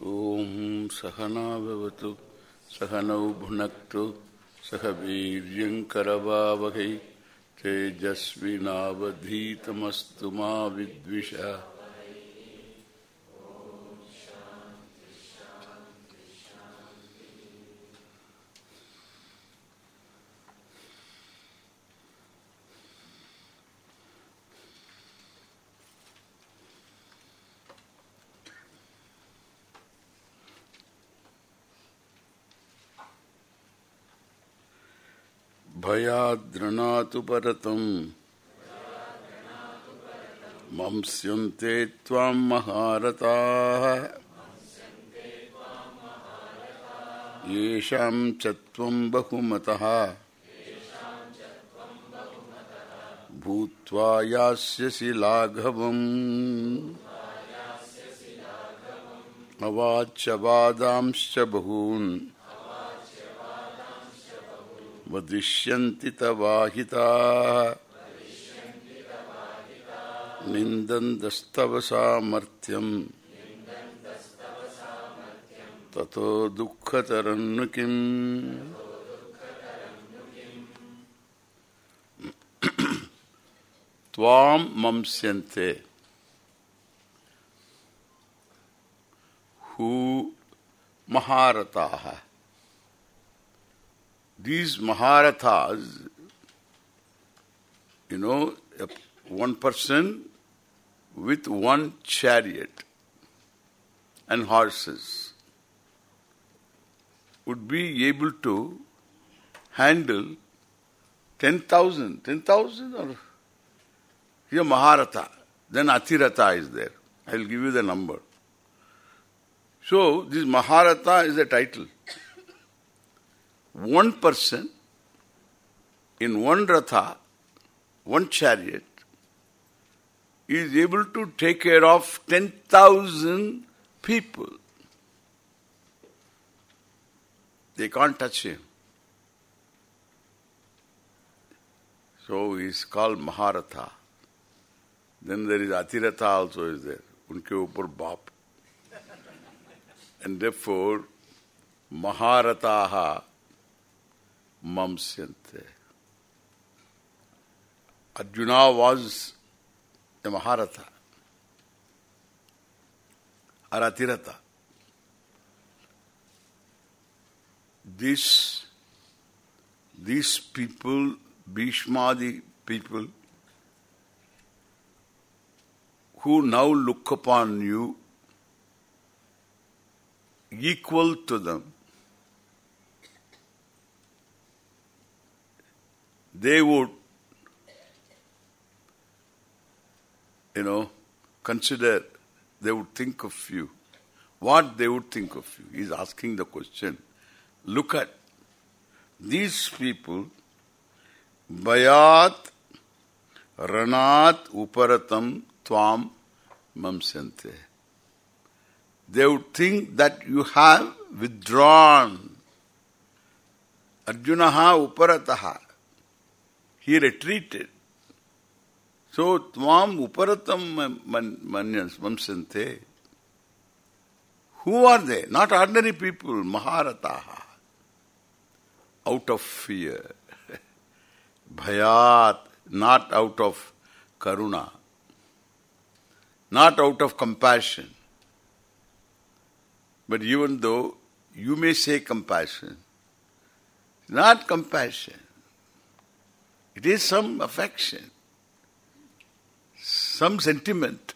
ॐ सहनाभवतु सहनौ भुनक्तु सह वीर्यङ्करवावहै तेजस्विनावधीतमस्तु मा विद्विषा। भयाद्रणातु परतम् मंस्यन्ते त्वां महारताः येषां च बहुमतः। भूत्वा यास्यसि लाघवम्। अवाच्य वादांश्च बहून्। वदिष्यन्ति तवाहिताः निन्दन्तस्तव सामर्थ्यम् ततो दुःखतरं नु किम् त्वां मंस्यन्ते हू महारताः these Maharathas, you know, one person with one chariot and horses would be able to handle 10,000, 10,000 or here Maharatha, then Athiratha is there. I will give you the number. So, this Maharatha is the title one person in one ratha, one chariot, is able to take care of 10,000 people. They can't touch him. So he is called Maharatha. Then there is Athiratha also is there. Unke upar bap. And therefore, Maharataha mamsyante. Arjuna was a Maharatha, Aratirata. This, these people, Bhishmadi people, who now look upon you equal to them, they would, you know, consider, they would think of you. What they would think of you. He's asking the question. Look at these people, Bayat Ranat Uparatam Tvam Mamsante. They would think that you have withdrawn. Arjunaha Uparataha he retreated. So, tvam uparatam manyans mamsante. Who are they? Not ordinary people, Maharataha. Out of fear. Bhayat, not out of karuna. Not out of compassion. But even though you may say compassion, not compassion. It is some affection, some sentiment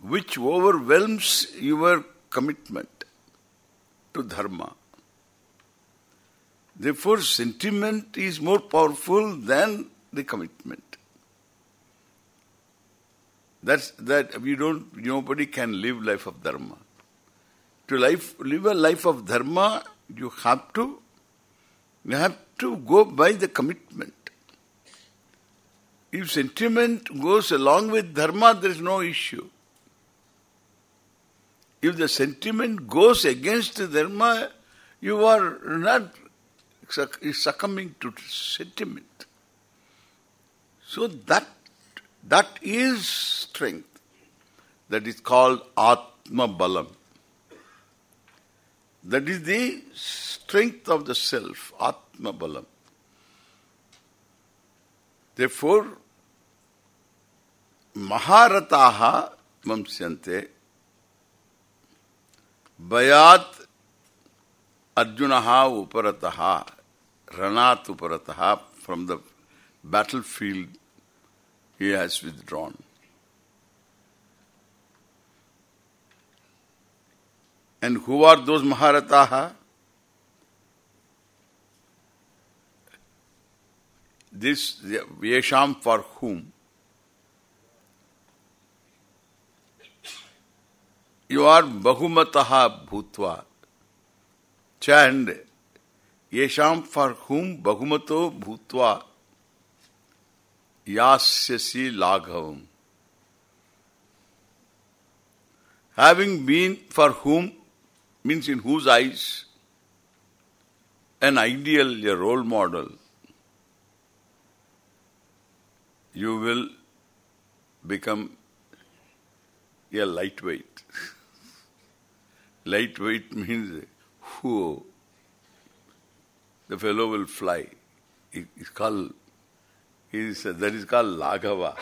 which overwhelms your commitment to dharma. Therefore, sentiment is more powerful than the commitment. That's that we don't nobody can live life of dharma. To life live a life of dharma, you have to you have to go by the commitment. If sentiment goes along with dharma, there is no issue. If the sentiment goes against dharma, you are not succumbing to sentiment. So that that is strength. That is called Atma Balam. That is the strength of the self, Atma Balam. Therefore, Maharataha mamsyante Bayat Arjunaha uparataha Ranat uparataha from the battlefield he has withdrawn. And who are those Maharataha? This Yesham for whom? You are Bahumataha Bhutva. Chand Yesham for whom Bahumato Bhutva Yasyasi Laghavam. Having been for whom means in whose eyes an ideal, a role model, you will become a lightweight. lightweight means who the fellow will fly. It's called is that is called Laghava.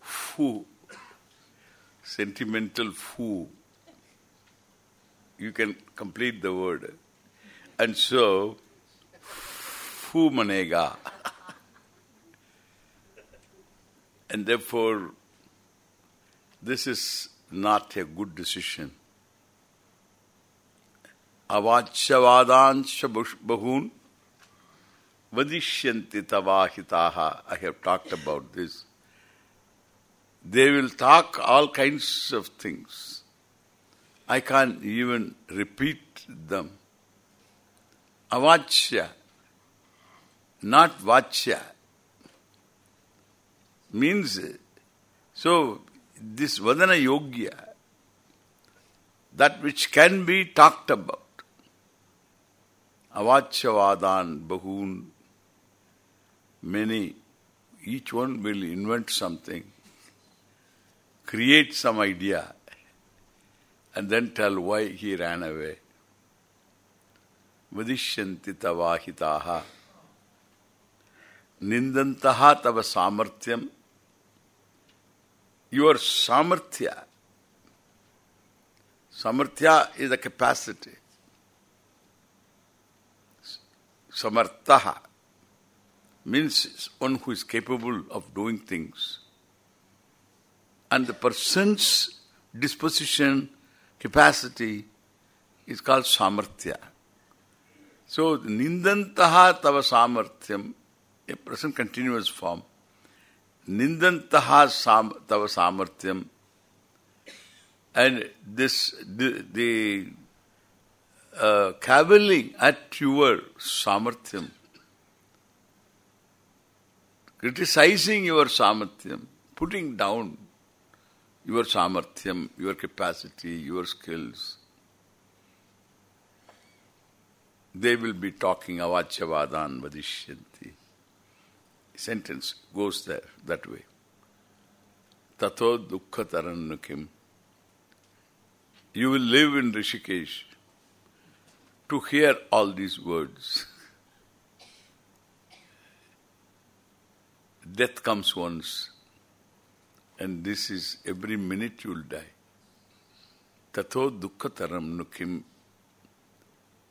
Foo. Sentimental foo. You can complete the word. And so, foo manega. and therefore, this is not a good decision. Avachavadancha bahun vadishyanti tavahitaha. I have talked about this. They will talk all kinds of things. I can't even repeat them. Avachya, not vachya, means, so this vadana yogya, that which can be talked about. Avachavadan, bahun, many, each one will invent something, create some idea, and then tell why he ran away. Vadishyanti tavahitaha nindantaha tava samarthyam. Your samarthya samarthya is a capacity. Samarthaha means one who is capable of doing things. And the person's disposition capacity is called samarthya so, nindantaha tava samarthyam, a present continuous form. Nindantaha sam, tava samarthyam. And this, the, the uh, cavilling at your samarthyam, criticizing your samarthyam, putting down your samarthyam, your capacity, your skills, they will be talking avachavadan vadishyanti. Sentence goes there, that way. Tato dukkha tarannukim. You will live in Rishikesh to hear all these words. Death comes once, and this is every minute you will die. Tato dukkha tarannukim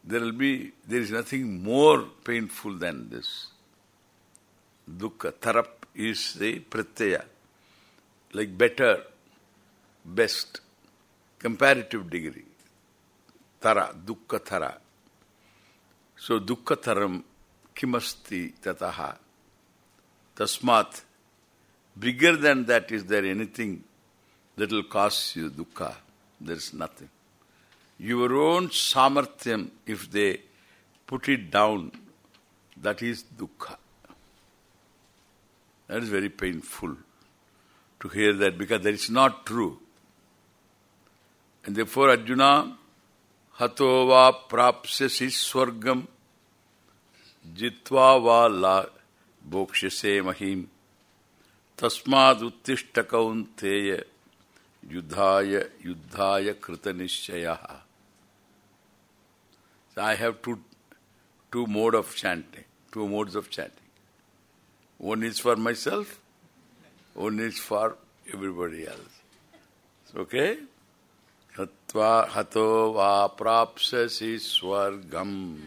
there will be, there is nothing more painful than this. Dukkha, tarap is the pratyaya, like better, best, comparative degree. Tara, dukkha tara. So dukkha taram kimasti tataha. Tasmat, bigger than that is there anything that will cause you dukkha? There is nothing your own samarthyam, if they put it down, that is dukkha. That is very painful to hear that because that is not true. And therefore Arjuna, hato va prapsyasi swargam jitva va la bokshase mahim tasmad uttishta kaunteya yudhaya yudhaya krita I have two two mode of chanting, two modes of chanting. One is for myself, one is for everybody else. Okay? Hatva hato va prapsasi swargam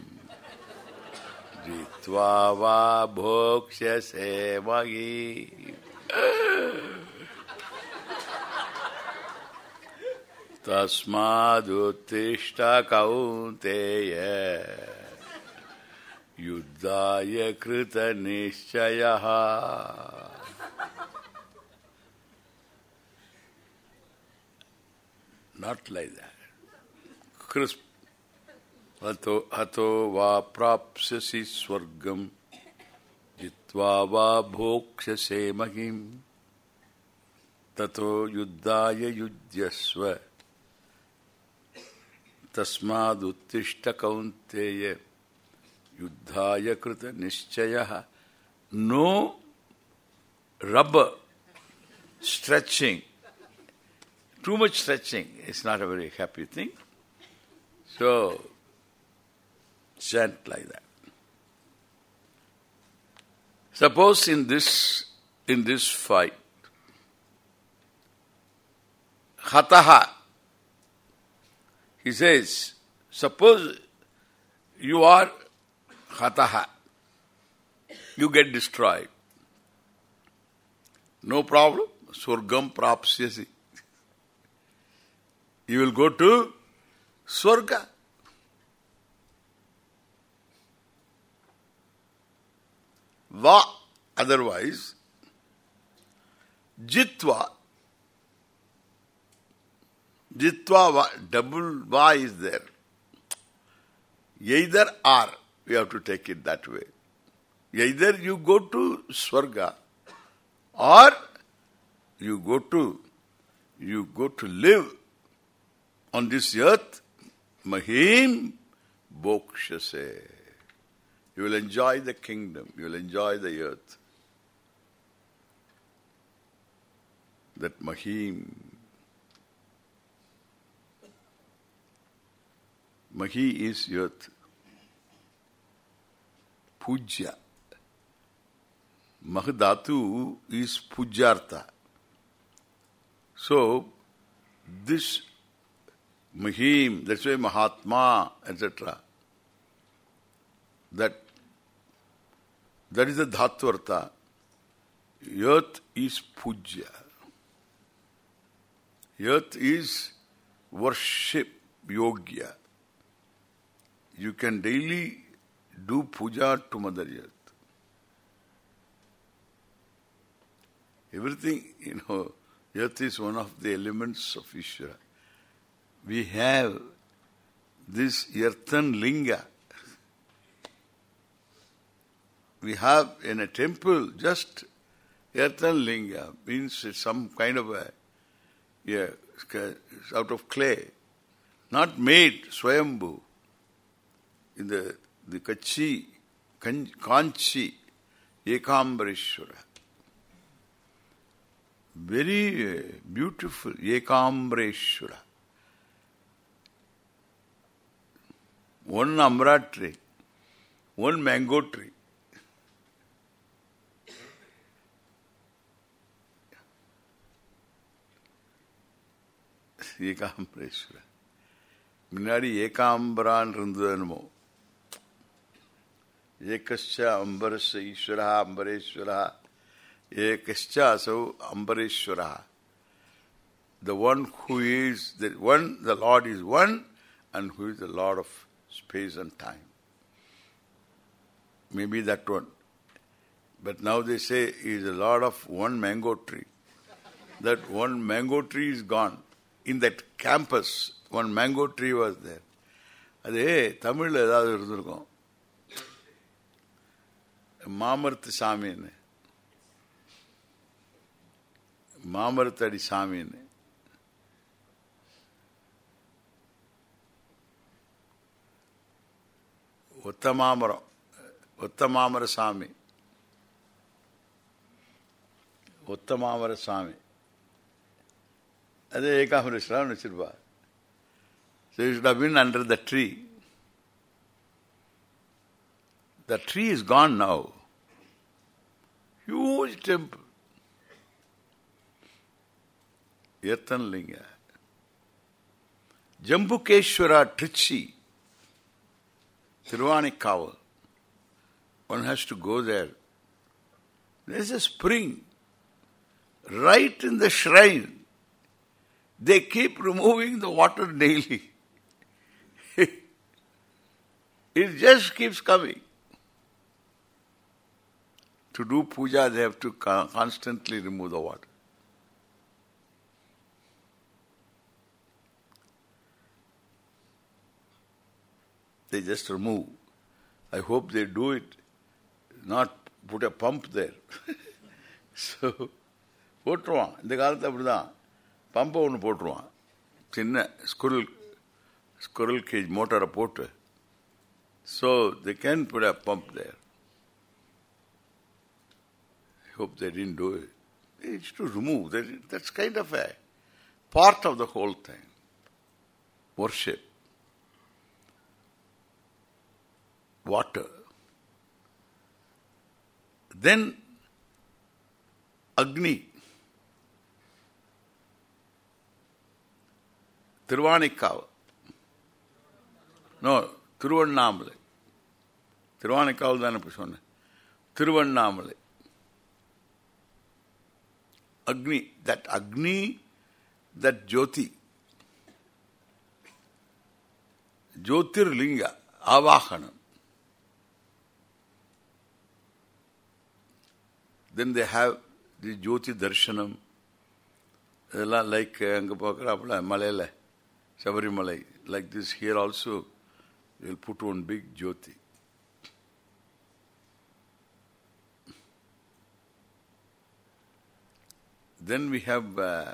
jitva va bhokshase vagi तस्मादुत्तिष्ठ कौन्तेय युद्धाय कृतनिश्चयः Not like that. Crisp. Hato, hato va prapsasi swargam jitva va bhokshase mahim tato yuddhaya yudhyasva तस्मादुत्तिष्ठ कौन्तेय युद्धाय कृत निश्चय no rubber stretching too much stretching is not a very happy thing so chant like that suppose in this in this fight hataha he says, suppose you are hataha, you get destroyed. No problem, surgam prapsyasi. You will go to Swarga. Va, otherwise, jitva Jitva, va, double va is there. Either or, we have to take it that way. Either you go to Swarga or you go to you go to live on this earth, Mahim Bokshase. You will enjoy the kingdom, you will enjoy the earth. That Mahim Mahi is earth. Pujya. Mahadatu is pujartha. So, this Mahim, that's why Mahatma, etc. That that is the Dhatvartha. Earth is puja. Earth is worship, Yogya you can daily do puja to Mother Earth. Everything, you know, Earth is one of the elements of Ishvara. We have this earthen linga. We have in a temple just earthen linga, means it's some kind of a, yeah, out of clay, not made, swayambhu in the, the Kachi, Kanchi, Ekambareshwara. Very uh, beautiful, Ekambareshwara. One amra tree, one mango tree. Ekambareswaran முன்னாடி ஏகாம்பரான் இருந்தது ஏகச்ச அம்பரஸ் ஈஸ்வரா அம்பரேஸ்வரா. ஏகச்ச அசௌ அம்பரேஸ்வரா. The one who is the one the lord is one and who is the lord of space and time. Maybe that one. But now they say he is the lord of one mango tree. That one mango tree is gone in that campus one mango tree was there அதே தமிழ்ல ஏதாவது இருந்திருக்கும் மாமரத்து சாமின்னு மாமரத்தடி சாமின்னு ஒத்த மாமரம் ஒத்த மாமர சாமி ஒத்த மாமர சாமி அதே ஏகாமரேஸ்வரான்னு வச்சிருப்பா So you should have been under the tree. The tree is gone now. Huge temple. Earthen linga. Jambukeshwara Trichy. Tiruvanikkaval. One has to go there. There's a spring. Right in the shrine. They keep removing the water daily. it just keeps coming. To do puja, they have to constantly remove the water. They just remove. I hope they do it, not put a pump there. so, what wrong? The Kalata பம்பை ஒன்று போட்டுருவான் சின்ன squirrel squirrel cage மோட்டாரை போட்டு so they can put a pump there. I hope they didn't do it. It's to remove. That, that's kind of a part of the whole thing. Worship. Water. Then Agni. Thiruvanaika no Tiruvannamalai Thiruvanaikaval தான் இப்போ சொன்னேன் திருவண்ணாமலை அக்னி that Agni that ஜோதி ஜோதிர்லிங்க ஆவாகனம் தென் தே have the Jyoti தர்ஷனம் இதெல்லாம் like அங்கே பார்க்குறாப்புல மலையில் Sabarimalai. Like this here also, they will put one big jyoti. Then we have uh,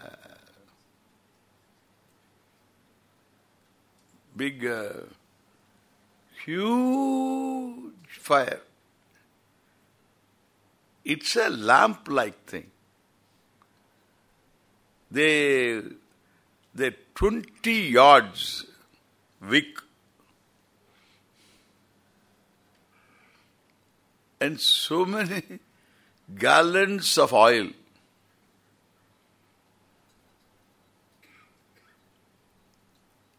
big, uh, huge fire. It's a lamp-like thing. They they 20 yards wick and so many gallons of oil.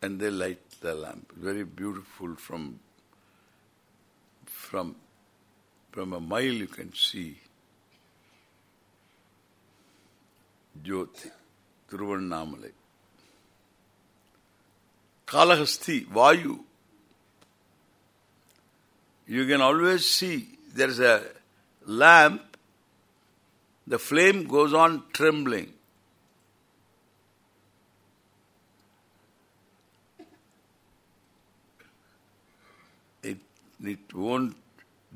and they light the lamp. Very beautiful from from from a mile you can see Jyoti, Tiruvannamalai. Kalahasti, Vayu. You can always see there is a lamp, the flame goes on trembling. it it won't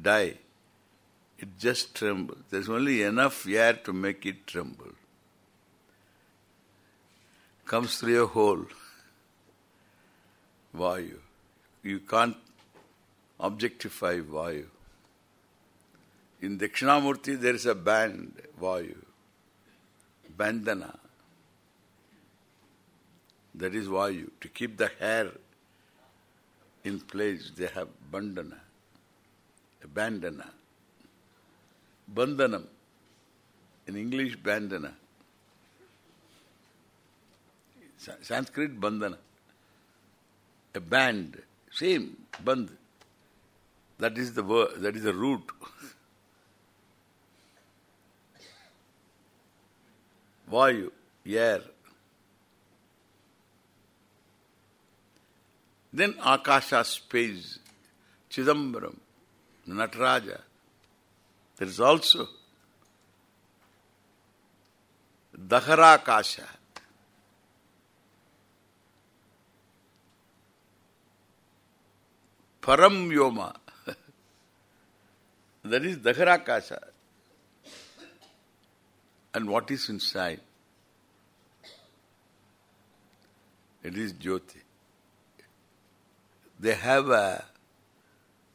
die. It just trembles. There's only enough air to make it tremble. Comes through a hole. Vayu. You can't objectify Vayu. In Dakshinamurti there is a band, Vayu. Bandana. That is Vayu. To keep the hair in place they have bandana, bandana, bandhanam, in English bandana, Sanskrit bandhana, a band, same, band, that is the word, that is the root. Vayu, air. Then Akasha space, Chidambaram, Nataraja. There is also Daharakasha. Param Yoma. that is Daharakasha. And what is inside? It is Jyoti they have a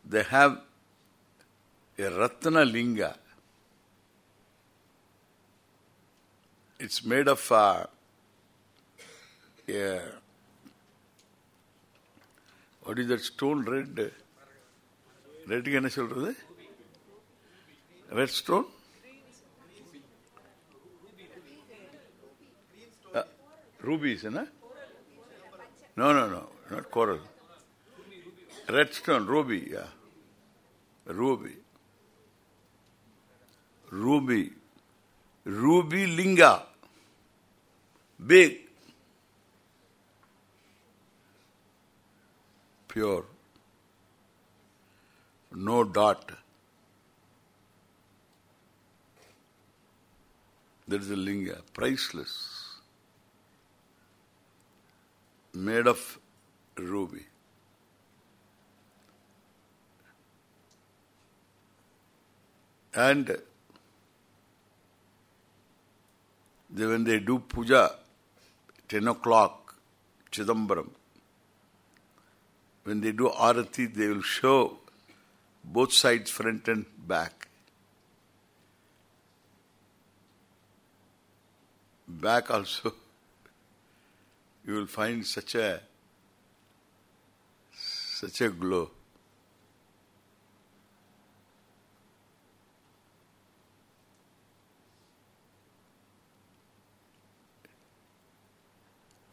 they have a Ratna Linga. It's made of uh, a, what is that stone red? ரெட்டுக்கு என்ன சொல்றது red stone rubies, என்ன? No, no, no, not coral. Red stone, ruby, yeah. Ruby. Ruby. Ruby linga. Big. Pure. No dot. That is a linga, priceless. Made of ruby. And they, when they do puja, 10 o'clock, Chidambaram, when they do arati, they will show both sides, front and back. Back also, you will find such a such a glow.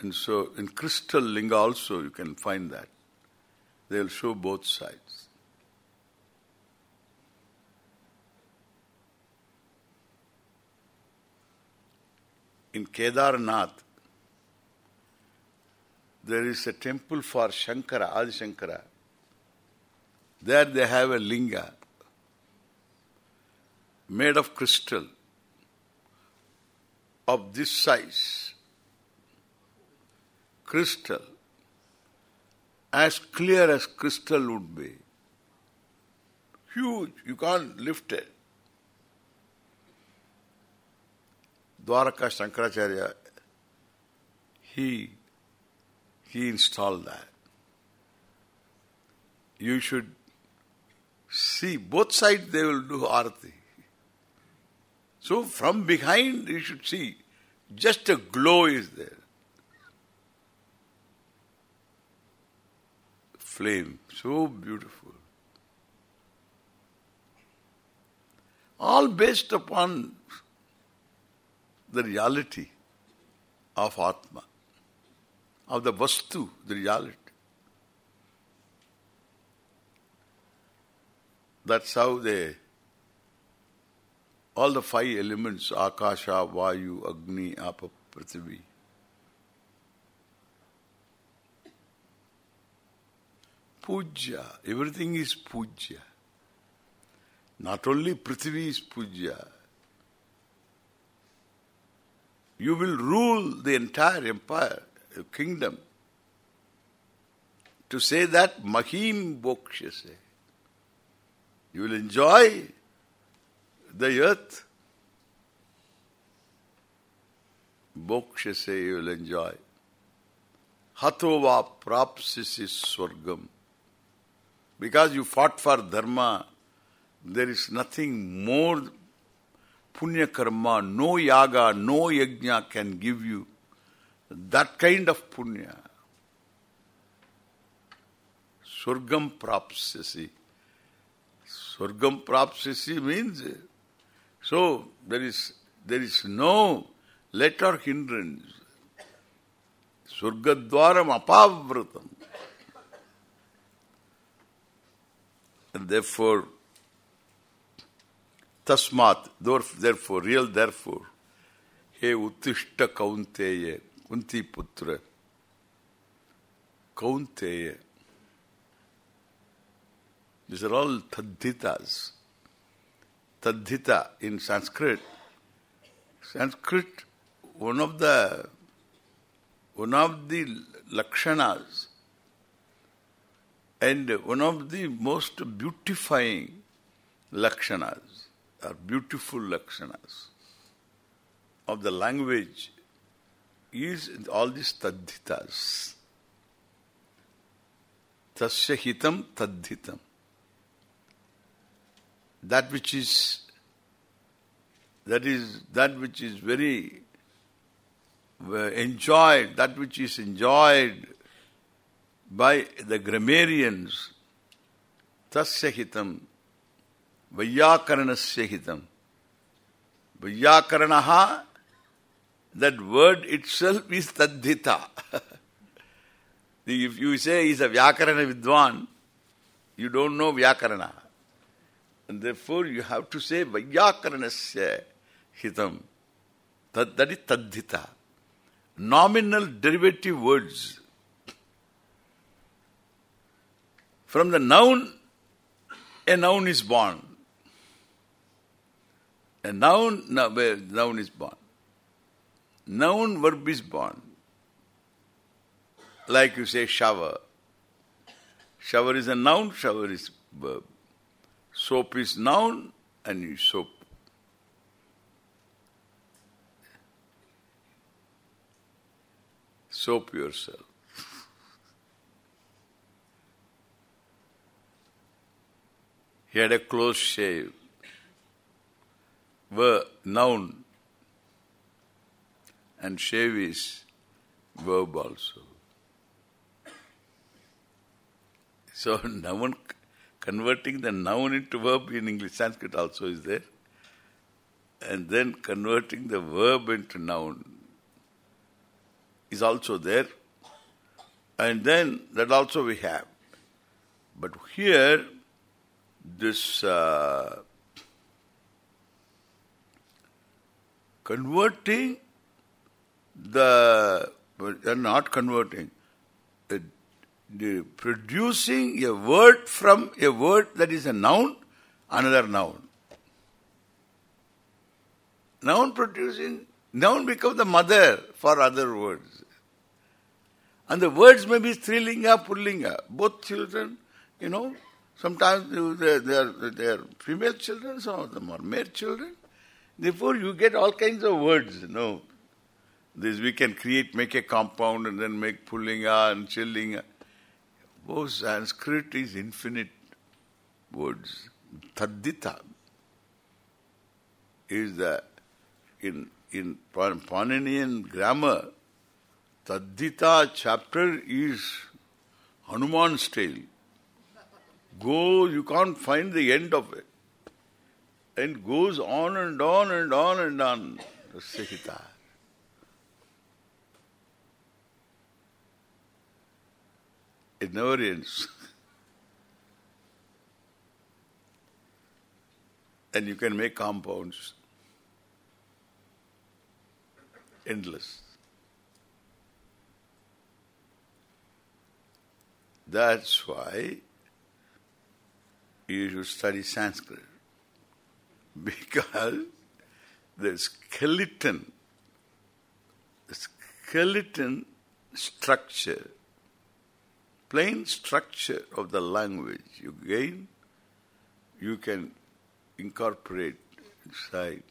And so in crystal linga also you can find that. They will show both sides. In Kedarnath, there is a temple for Shankara, Adi Shankara. There they have a linga made of crystal of this size. Crystal. As clear as crystal would be. Huge. You can't lift it. Dwaraka Shankaracharya, he he installed that. You should see both sides they will do arati. So from behind you should see just a glow is there. Flame, so beautiful. All based upon the reality of Atma of the vastu, the reality. That's how they, all the five elements, Akasha, Vayu, Agni, Apa, Prithivi. Puja, everything is puja. Not only Prithivi is puja, you will rule the entire empire kingdom. To say that Mahim Bokshase. You will enjoy the earth. Bokshase you will enjoy. Hatova prapsisi swargam. Because you fought for dharma, there is nothing more punya karma, no yaga, no yajna can give you that kind of punya. Surgam prapsasi. Surgam prapsasi means so there is there is no let or hindrance. Surgadwaram apavratam. And therefore tasmat, therefore, real therefore, he uttishta kaunteya Kunti Putra, Kaunteya. These are all tadhitas. Tadhita in Sanskrit. Sanskrit, one of the one of the lakshanas and one of the most beautifying lakshanas are beautiful lakshanas of the language is all these tadhitas. Tasya hitam tadhitam. That which is that is that which is very uh, enjoyed, that which is enjoyed by the grammarians, tasya hitam Vayakaranasya hitam. Vayyakaranaha, that word itself is taddhita. if you say he's a Vyakarana Vidwan, you don't know Vyakarana. And therefore you have to say Vayakaranasya hitam. That, that is taddhita. Nominal derivative words. From the noun, a noun is born. A noun, noun is born. Noun verb is born. Like you say shower. Shower is a noun, shower is verb. Soap is noun and you soap. Soap yourself. He had a close shave verb, noun and shave is verb also. So noun, converting the noun into verb in English, Sanskrit also is there. And then converting the verb into noun is also there. And then that also we have. But here, this uh, converting the, uh, not converting, uh, the producing a word from a word that is a noun, another noun. Noun producing, noun becomes the mother for other words. And the words may be Strilinga, Pullinga. Both children, you know, sometimes they are, they are, female children, some of them are male children. Therefore, you get all kinds of words, you know. This we can create, make a compound and then make pullinga and chillinga. Oh, Sanskrit is infinite words. Taddhita is the, in, in Paninian grammar, Taddhita chapter is Hanuman's tale. Go, you can't find the end of it and goes on and on and on and on. Sahita. It never ends. and you can make compounds endless. That's why you should study Sanskrit because the skeleton, the skeleton structure, plain structure of the language you gain, you can incorporate inside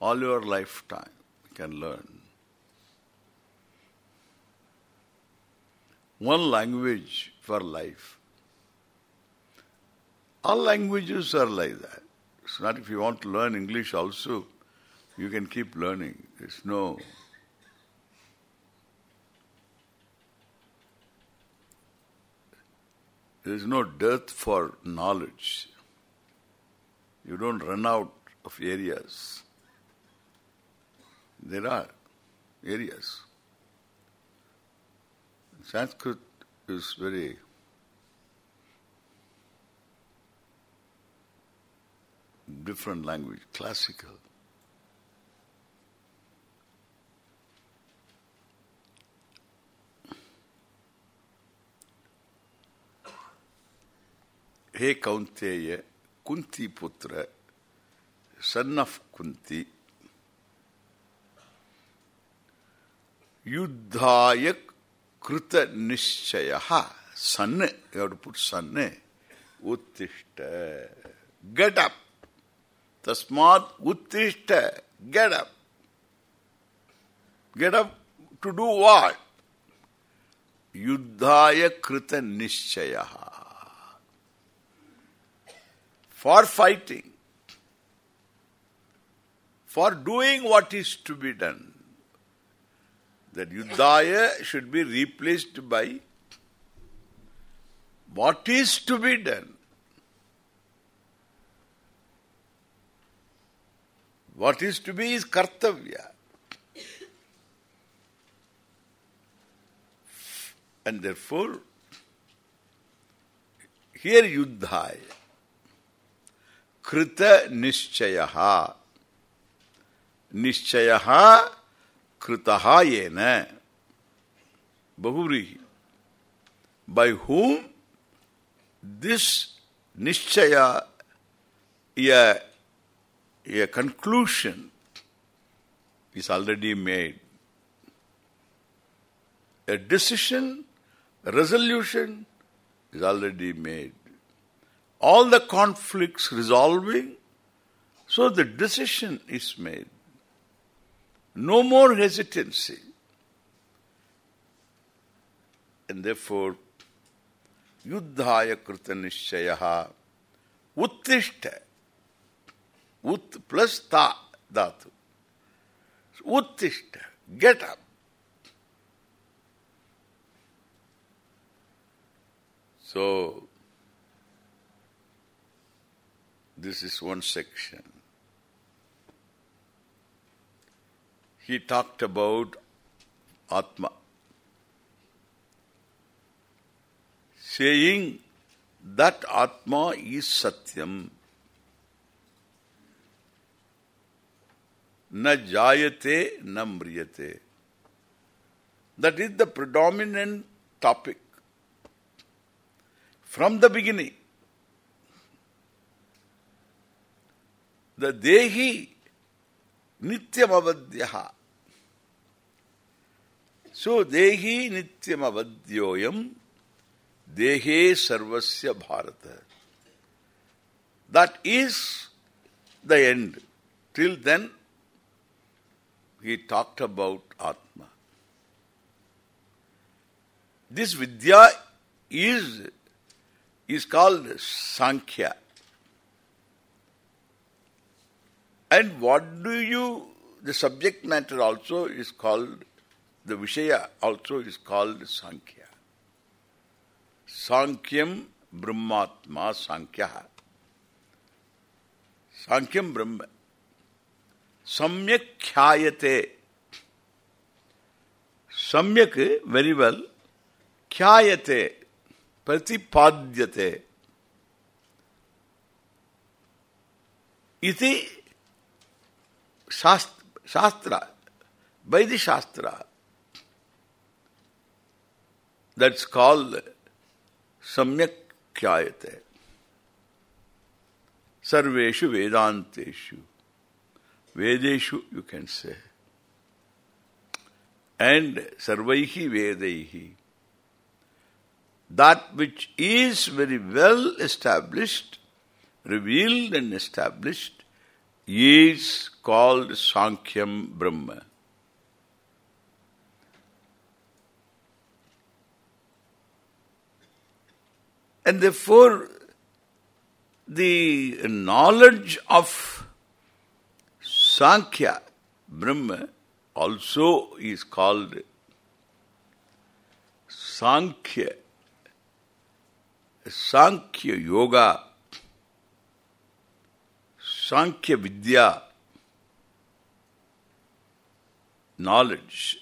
all your lifetime. You can learn. One language for life. All languages are like that. It's not if you want to learn English also, you can keep learning. There's no... There is no dearth for knowledge. You don't run out of areas. There are areas. Sanskrit is very different language, classical. Hey Kaunteya, Kunti Putra, son of Kunti, Yuddhaya Kruta Nishchayaha, son, you have to put son, Uttishta, get up. Tasmat uttishta. Get up. Get up to do what? Yuddhaya krita nishchayaha. For fighting. For doing what is to be done. That yuddhaya should be replaced by what is to be done. What is to be is kartavya. And therefore, here yuddhaya, krita nishchayaha, nishchayaha kritaha yena, bahuvrihi. By whom this nishchaya, a, a conclusion is already made. A decision, a resolution is already made. All the conflicts resolving, so the decision is made. No more hesitancy. And therefore, युद्धाय कृत निश्चय उत्तिष्ठ Ut plus ta dhatu. Uttishta, get up. So, this is one section. He talked about Atma. Saying that Atma is Satyam Na jayate na mriyate. That is the predominant topic. From the beginning. The Dehi Nityamavadyaha. So Dehi Nityam Avadyoyam Dehe Sarvasya Bharata. That is the end. Till then, he talked about Atma. This Vidya is, is called Sankhya. And what do you, the subject matter also is called, the Vishaya also is called Sankhya. Sankyam Brahmatma Sankhya. Sankyam Brahma. Samyak khyayate. Samyak, very well. Khyayate. Pratipadyate. Iti Shastra. By the Shastra. That's called Samyak khyayate. Sarveshu Vedantesu. Vedeshu, you can say. And Sarvaihi Vedaihi. That which is very well established, revealed and established, is called Sankhya Brahma. And therefore, the knowledge of Sankhya, Brahma, also is called Sankhya, Sankhya Yoga, Sankhya Vidya, knowledge.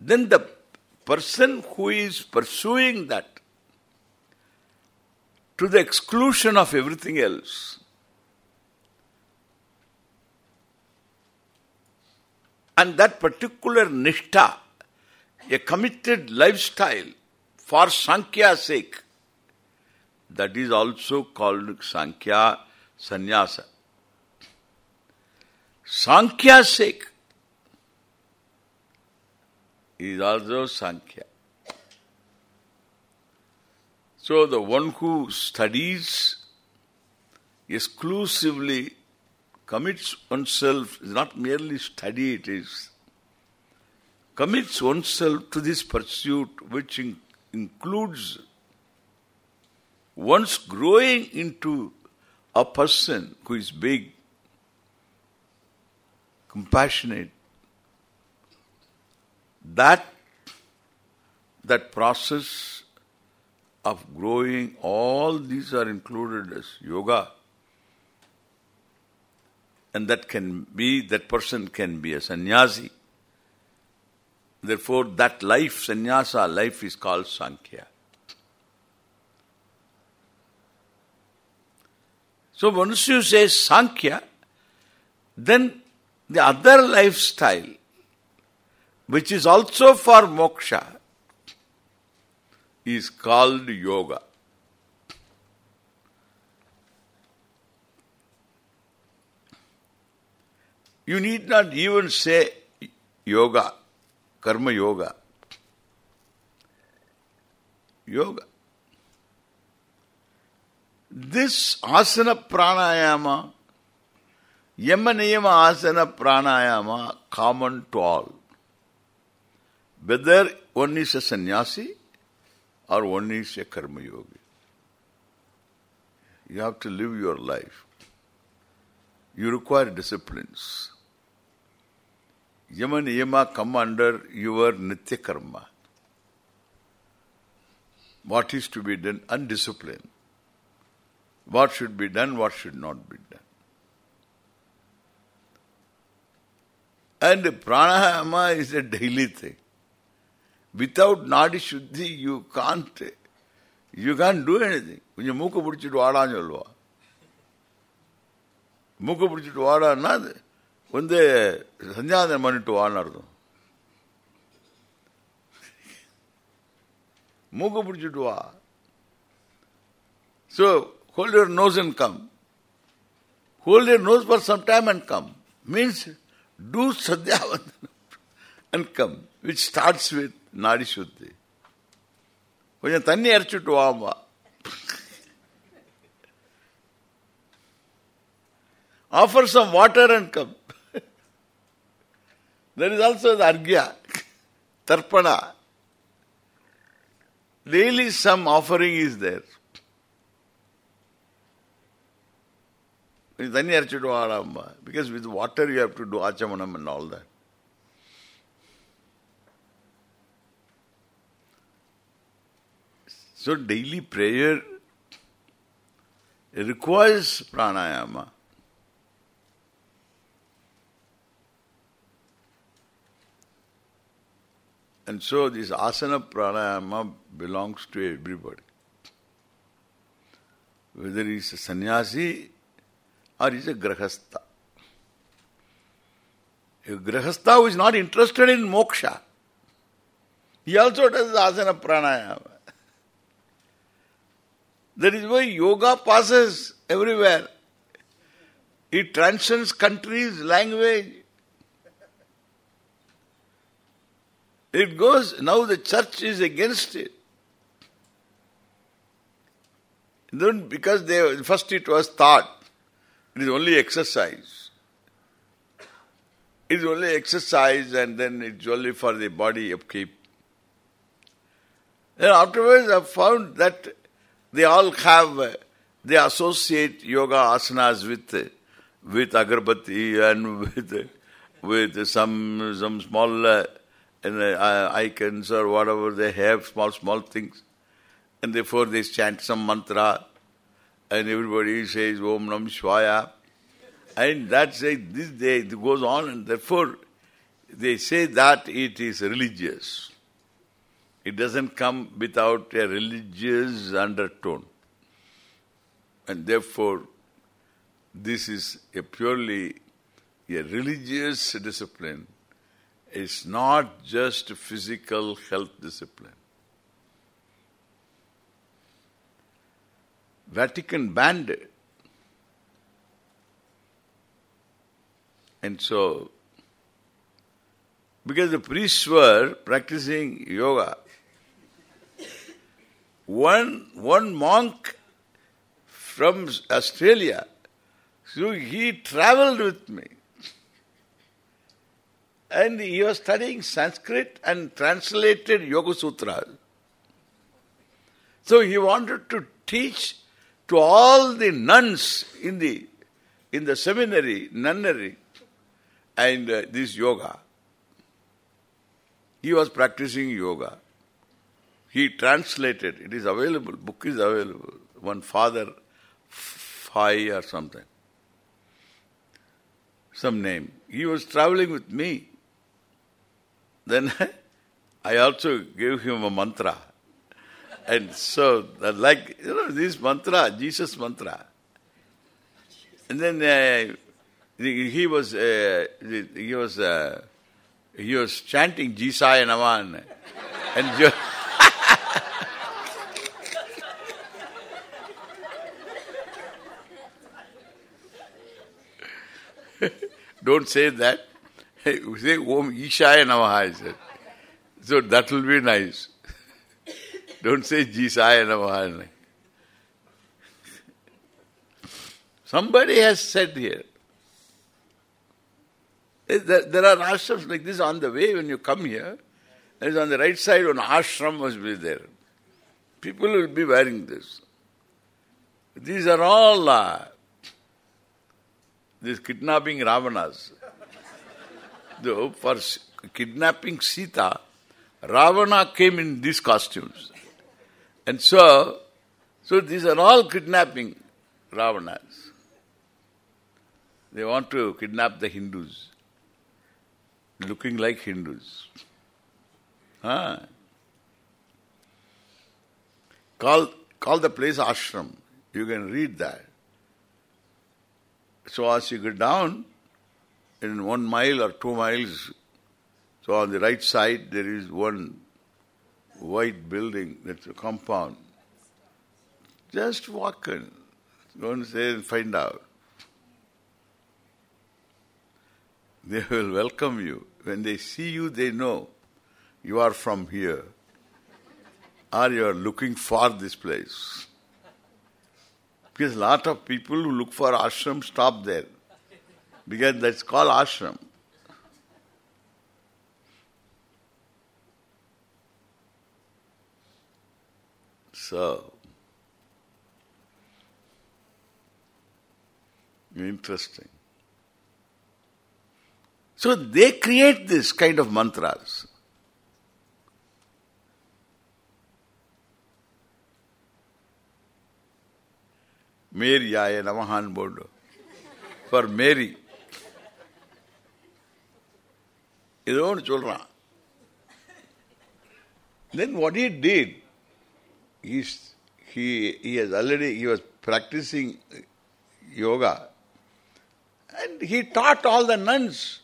Then the person who is pursuing that to the exclusion of everything else and that particular nishtha, a committed lifestyle for Sankhya's sake, that is also called Sankhya Sannyasa. Sankhya's sake, is also Sankhya. So the one who studies exclusively commits oneself, is not merely study it is, commits oneself to this pursuit which in, includes once growing into a person who is big, compassionate, that that process of growing, all these are included as yoga. And that can be, that person can be a sannyasi. Therefore, that life, sannyasa life is called Sankhya. So once you say Sankhya, then the other lifestyle, which is also for moksha, is called yoga. You need not even say yoga, karma yoga. Yoga. This asana pranayama, yama niyama asana pranayama, common to all. Whether one is a sannyasi or one is a karma yogi. You have to live your life. You require disciplines. Yama niyama come under your nitya karma. What is to be done? Undisciplined. What should be done, what should not be done. And pranayama is a daily thing. Without nadi shuddhi, you can't, you can't do anything. கொஞ்சம் மூக்கு பிடிச்சிட்டு வாடான்னு சொல்லுவா மூக்கு பிடிச்சிட்டு வாடான்னா ಒಂದೇ ಸಂಧ್ಯಾವಂದನೆ ಮಾಡಿಟ್ಟು ಆಳ್ನಾರ್ದು ಮೂಗು பிடிச்சிட்டு வா so hold your nose and come. Hold your nose for some time and come. Means do sandhyavandana and come which starts with nadi shuddhi. கொஞ்சம் தண்ணி to வாமா offer some water and come. There is also the Argya, Tarpana. Daily some offering is there. Because with water you have to do achamanam and all that. So daily prayer requires pranayama. And so this asana pranayama belongs to everybody. Whether he is a sannyasi or he is a grahastha. A grahastha who is not interested in moksha, he also does asana pranayama. That is why yoga passes everywhere. It transcends countries, language. It goes, now the church is against it. Then because they first it was thought, it is only exercise. It is only exercise and then it's only for the body upkeep. Then afterwards I found that they all have, they associate yoga asanas with with agarbati and with with some some small uh, uh, icons or whatever they have, small small things, and therefore they chant some mantra, and everybody says Om Nam Shivaya, and that's say this day it goes on, and therefore they say that it is religious. It doesn't come without a religious undertone. And therefore, this is a purely a religious discipline. It's not just physical health discipline. Vatican banned it. And so, because the priests were practicing yoga, one one monk from Australia, so he traveled with me. And he was studying Sanskrit and translated Yoga Sutras. So he wanted to teach to all the nuns in the in the seminary, nunnery, and uh, this yoga. He was practicing yoga. He translated. It is available. Book is available. One father, five or something. some name. He was traveling with me. Then I also gave him a mantra. And so, like, you know, this mantra, Jesus mantra. And then uh, he was, uh, he was, uh, he was chanting Jisaya Naman. And Don't say that. Say Om Ishaya Namaha, I said. So that will be nice. Don't say Jisaya Namaha. Somebody has said here. There are ashrams like this on the way when you come here. There is on the right side one ashram must be there. People will be wearing this. These are all uh, this kidnapping Ravanas. Though for kidnapping Sita, Ravana came in these costumes. And so, so these are all kidnapping Ravanas. They want to kidnap the Hindus, looking like Hindus. Huh? Call, call the place ashram. You can read that. So as you go down, in one mile or two miles, so on the right side there is one white building, that's a compound. Just walk in. Go and say and find out. They will welcome you. When they see you, they know you are from here. Or you are looking for this place. Because a lot of people who look for ashram stop there. Because that's called ashram. So, interesting. So they create this kind of mantras. Mary Maryaya Namahan Bodo. For Mary. இது ஒன்று சொல்றான் then what he did he's, he he has already he was practicing yoga and he taught all the nuns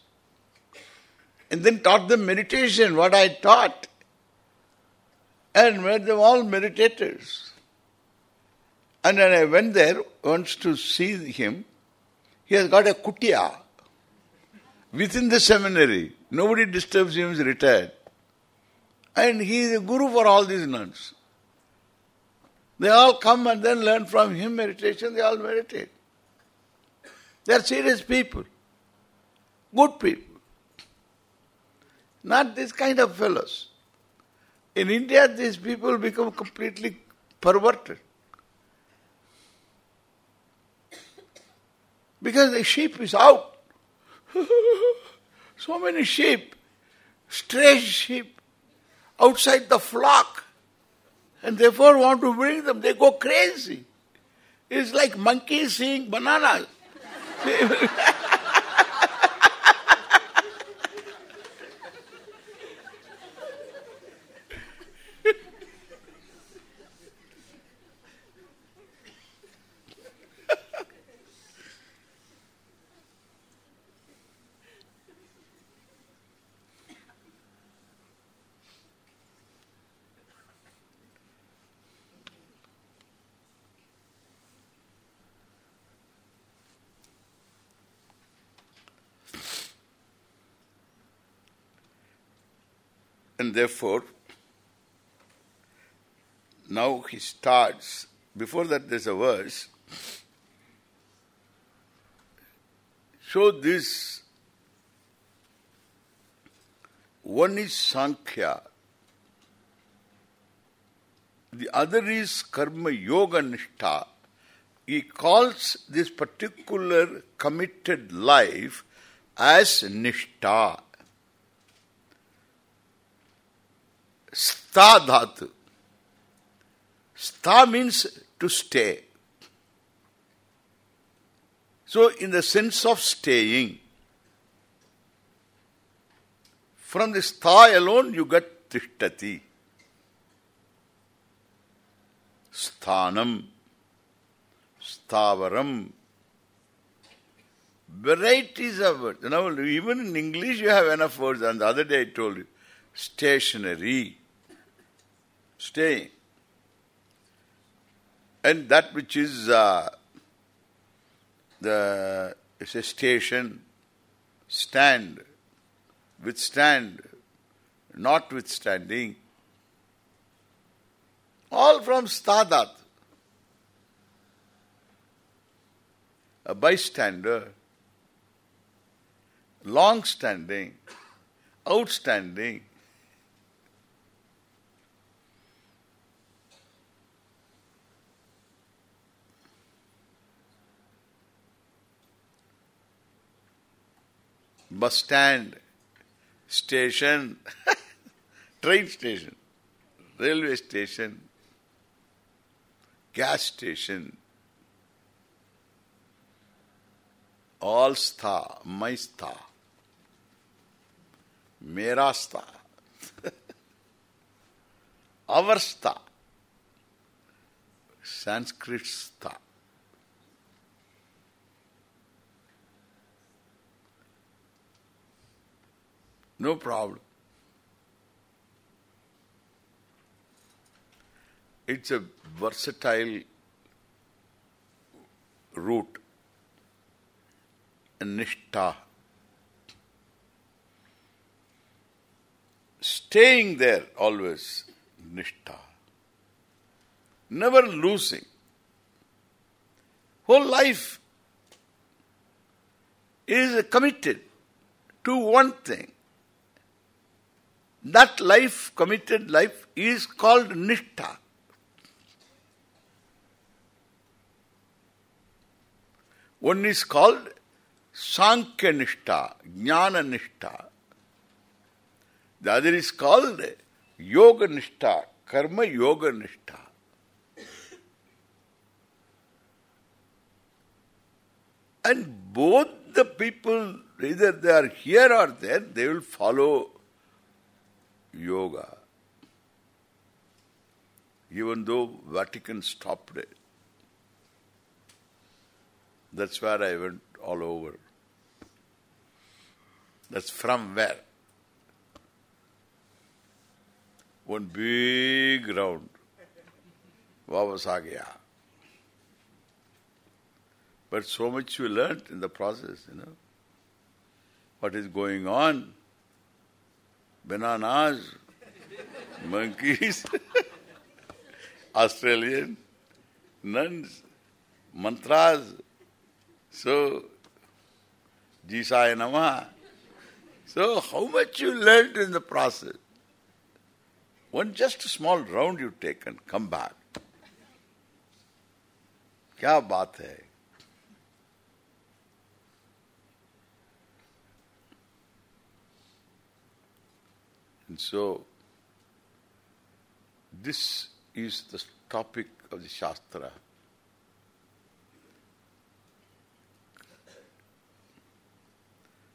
and then taught them meditation what I taught and made them all meditators and when I went there once to see him he has got a kutia within the seminary Nobody disturbs him, he's retired. And he is a guru for all these nuns. They all come and then learn from him meditation, they all meditate. They are serious people. Good people. Not this kind of fellows. In India, these people become completely perverted. Because the sheep is out. So many sheep, stray sheep, outside the flock, and therefore want to bring them. They go crazy. It's like monkeys seeing bananas. And therefore, now he starts, before that there's a verse, so this, one is Sankhya, the other is Karma Yoga Nishtha. He calls this particular committed life as Nishtha. Sta dhatu. Sta means to stay. So in the sense of staying, From the stha alone you get tishtati. Sthanam, sthavaram. Varieties of words. You know, even in English you have enough words. And the other day I told you, stationary, staying. And that which is uh, the a station, stand, withstand, notwithstanding. All from stadat. A bystander, long-standing, outstanding, bus stand, station, train station, railway station, gas station, all stha, my stha, mera stha, our stha, Sanskrit stha. No problem. It's a versatile root, nishtha. Staying there always, nishtha. Never losing. Whole life is committed to one thing. That life, committed life, is called nishtha. One is called Sankhya Nishtha, Jnana Nishtha. The other is called Yoga Nishtha, Karma Yoga Nishtha. And both the people, either they are here or there, they will follow yoga. Even though Vatican stopped it. That's where I went all over. That's from where? One big round. Vapas But so much you learnt in the process, you know. What is going on bananas, monkeys, Australian, nuns, mantras. So, Jisaya Nama. So, how much you learned in the process? One just a small round you take and come back. क्या बात है And so, this is the topic of the Shastra.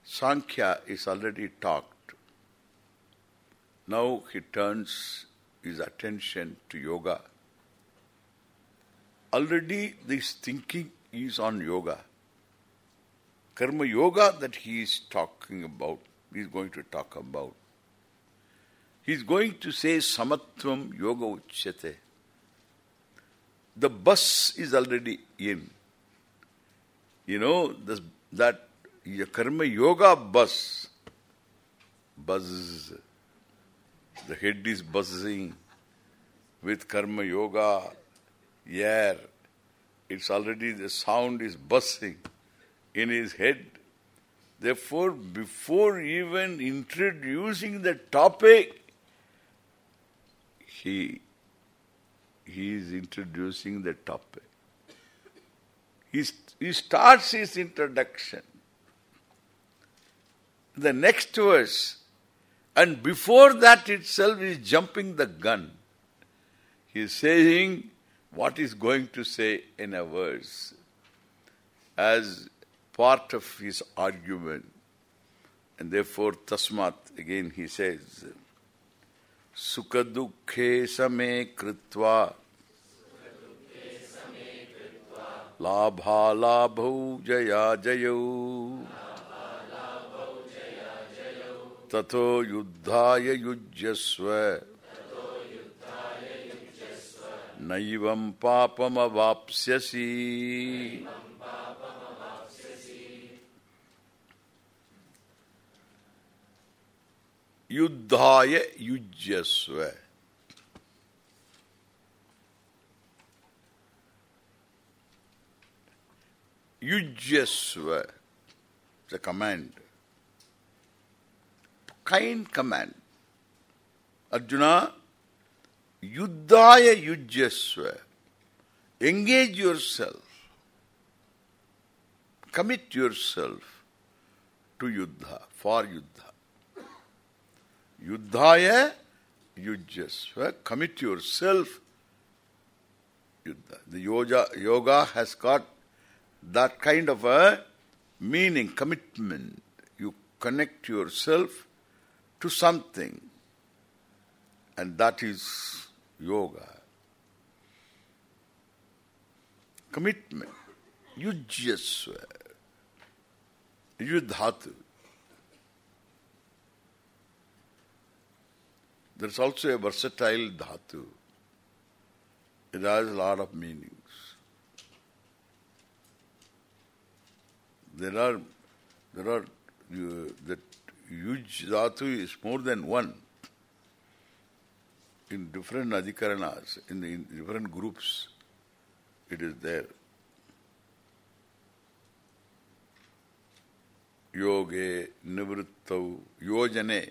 Sankhya is already talked. Now he turns his attention to yoga. Already this thinking is on yoga. Karma yoga that he is talking about, he is going to talk about. He is going to say samatvam yoga uchyate. The bus is already in. You know, this, that karma yoga bus, buzz, the head is buzzing with karma yoga, air. It's already, the sound is buzzing in his head. Therefore, before even introducing the topic, he he is introducing the topic. He, he starts his introduction. The next verse, and before that itself is jumping the gun. He is saying what is going to say in a verse as part of his argument. And therefore, tasmat, again he says, Sukha dukhe same kritva labha labhau jaya jayau tato yuddhaya yujyasva naivam papam avapsyasi युद्धाय युज्यस्व युज्यस्व it's a command kind command Arjuna yuddhaya yujyasva engage yourself commit yourself to yuddha for yuddha Yuddhaya yujyasva. Commit yourself. The yoga, yoga has got that kind of a meaning, commitment. You connect yourself to something. And that is yoga. Commitment. Yujyasva. Yudhatu. There's also a versatile dhatu. It has a lot of meanings. There are, there are, uh, that yuj dhatu is more than one. In different adhikaranas, in, in different groups, it is there. Yoge, nivrittau, yojane,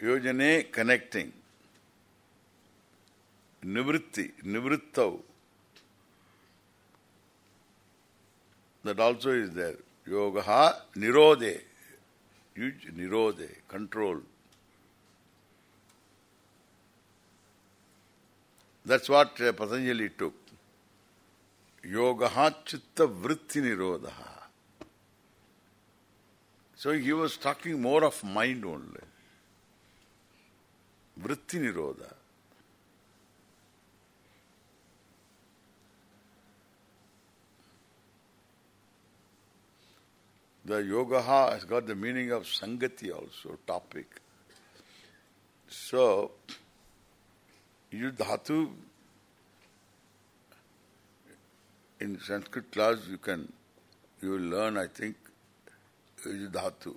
Yojane connecting. Nivritti, nivrittau. That also is there. Yogaha nirode. Yuj nirode, control. That's what uh, Patanjali took. Yogaha chitta vritti nirodha. So he was talking more of mind only. Vritti nirodha. The yogaha has got the meaning of sangati also, topic. So, yudhatu, in Sanskrit class you can, you will learn I think, yudhatu.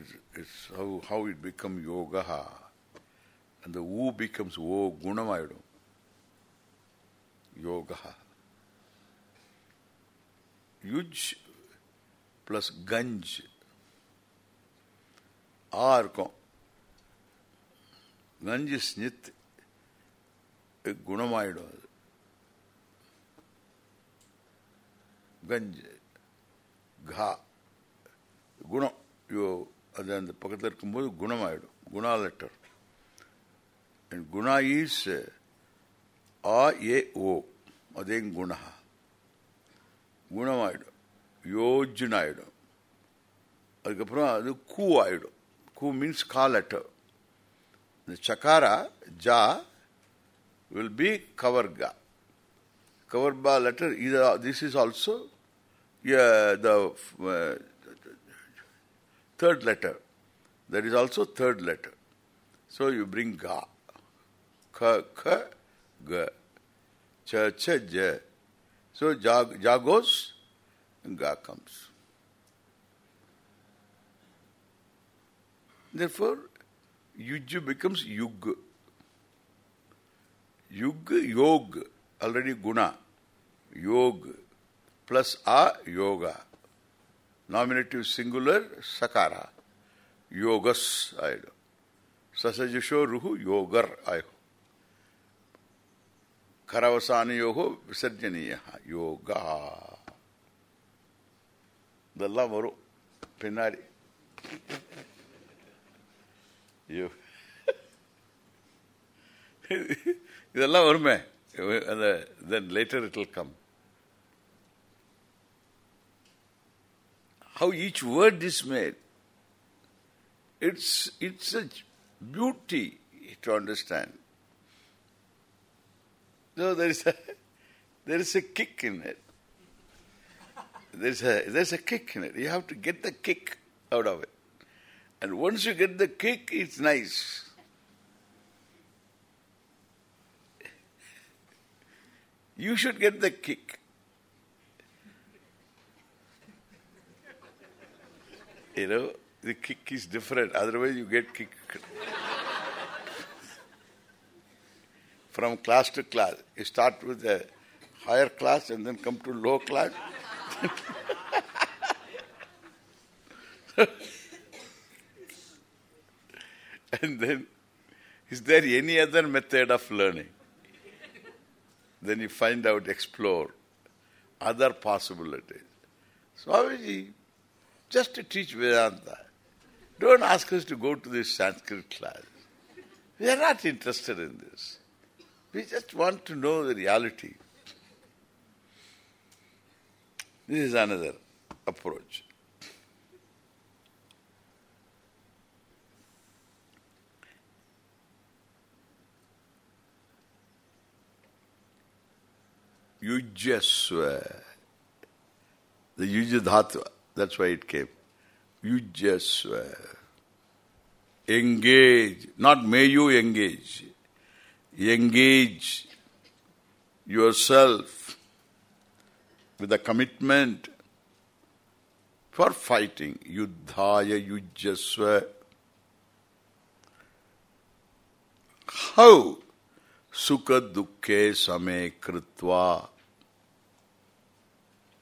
It's, it's how, how it becomes yogaha. And the U becomes O gunamayadu. Yogaha. Yuj plus ganj. ஆ இருக்கும் கஞ்சி ஸ்னித் குணமாயிடும் அது கஞ்ச் கா குணம் யோ அது அந்த பக்கத்தில் இருக்கும்போது குணமாயிடும். குணா லெட்டர் குணா ஈஸ் ஆ ஏ ஓ. அதே குணா. குணமாயிடும். யோஜுன் ஆயிடும் அதுக்கப்புறம் அது கூ ஆயிடும். கூ மீன்ஸ் கா லெட்டர் இந்த சக்காரா ஜா வில் பி கவர்கா. கவர்பா லெட்டர் இது this is also the uh, third letter. There is also third letter. So you bring ga. Ka, ka, ga. Cha, cha, ja. So ja, ja goes ga comes. Therefore, yuj becomes yug. Yug, yog, already guna. Yog plus a yoga Nominative singular sakara. Yogas ayo. Sasajisho ruhu yogar ayo. ಕರವಸಾನಿಯೋಗೋ ವಿಸರ್ಜನೀಯ ಯೋಗ இதெல்லாம் வரும் பின்னாடி இதெல்லாம் வருமே அந்த then later it will come How each word is made. It's it's a beauty to understand. So there is a there is a kick in it. There's a there's a kick in it. You have to get the kick out of it. And once you get the kick, it's nice. You should get the kick. You know, the kick is different. Otherwise you get kicked. From class to class. You start with the higher class and then come to low class. and then, is there any other method of learning? Then you find out, explore other possibilities. Swamiji, just to teach Vedanta, don't ask us to go to this Sanskrit class. We are not interested in this. We just want to know the reality. This is another approach. Yujyasva. The Yujya that's why it came. Yujyasva. Engage. Not may you engage. Engage yourself with a commitment for fighting. Yuddhaya yujyasva. How? Sukha dukkhe same kritva.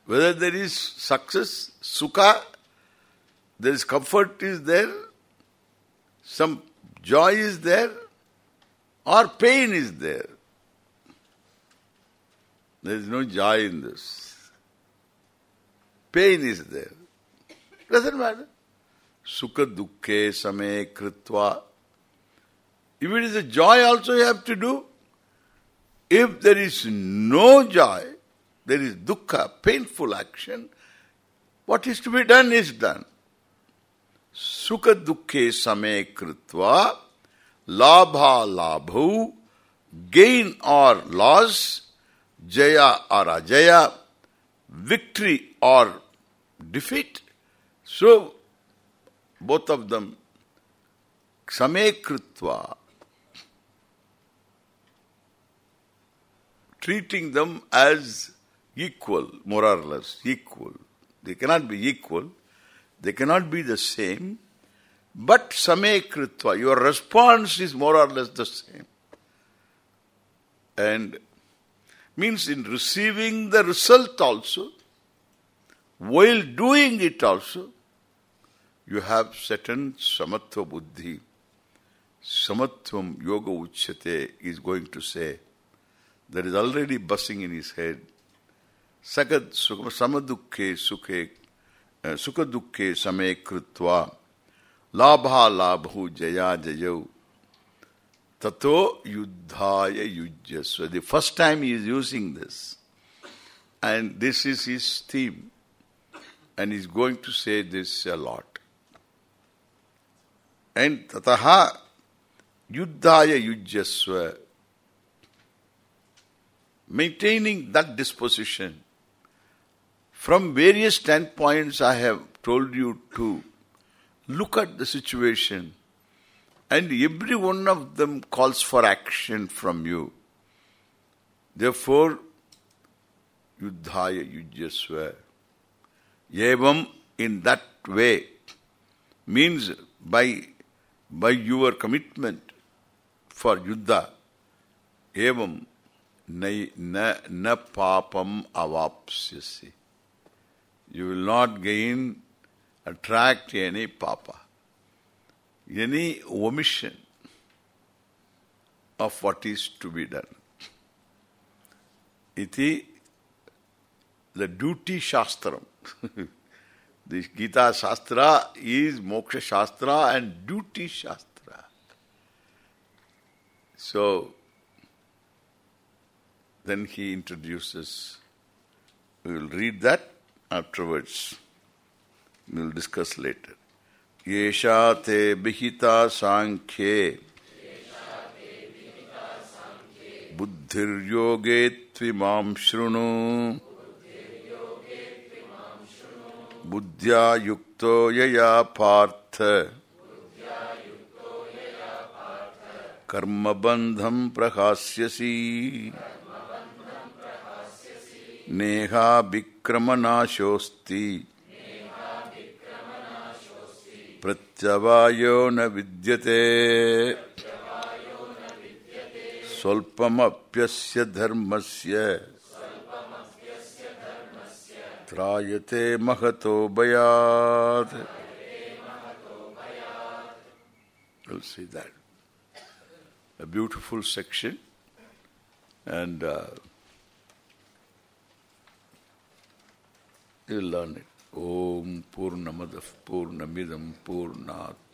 Whether there is success, sukha, there is comfort is there, some joy is there, or pain is there. There is no joy in this. Pain is there. Doesn't matter. Sukha dukkhe same kritva. If it is a joy also you have to do. If there is no joy, there is dukkha, painful action, what is to be done is done. Sukha dukkhe same kritva, labha labhu, gain or loss, jaya or ajaya, victory or defeat. So, both of them, same kritva, treating them as equal, more or less, equal. They cannot be equal. They cannot be the same. But same kritva, your response is more or less the same. And means in receiving the result also, while doing it also, you have certain samatva buddhi. Samatvam yoga uchyate is going to say, that is already buzzing in his head. Sagad samadukke sukhe uh, sukha dukkhe same krutva labha labhu jaya jayau tato yuddhaya yujyasva. The first time he is using this. And this is his theme. And he's going to say this a lot. And tataha yuddhaya yujyasva maintaining that disposition from various standpoints I have told you to look at the situation and every one of them calls for action from you. Therefore, yuddhaya yujyasva. Evam in that way means by by your commitment for yuddha, evam na na papam avapsyasi. You will not gain, attract any papa, any omission of what is to be done. Iti, the duty shastram. the Gita Shastra is Moksha Shastra and duty Shastra. So, then he introduces, we will read that afterwards. We'll discuss later. Yesha te bihita sankhye बुद्धिर्योगे त्विमां शृणु बुद्ध्या युक्तो यया पार्थ कर्मबन्धं प्रहास्यसि नेहाभिक् विक्रमनाशोऽस्ति। प्रत्यवायो न विद्यते। स्वल्पमप्यस्य धर्मस्य। त्रायते महतो भयात्। We'll see that. A beautiful section. And uh, you'll learn it. Om Purnamadah Purnamidam Purnat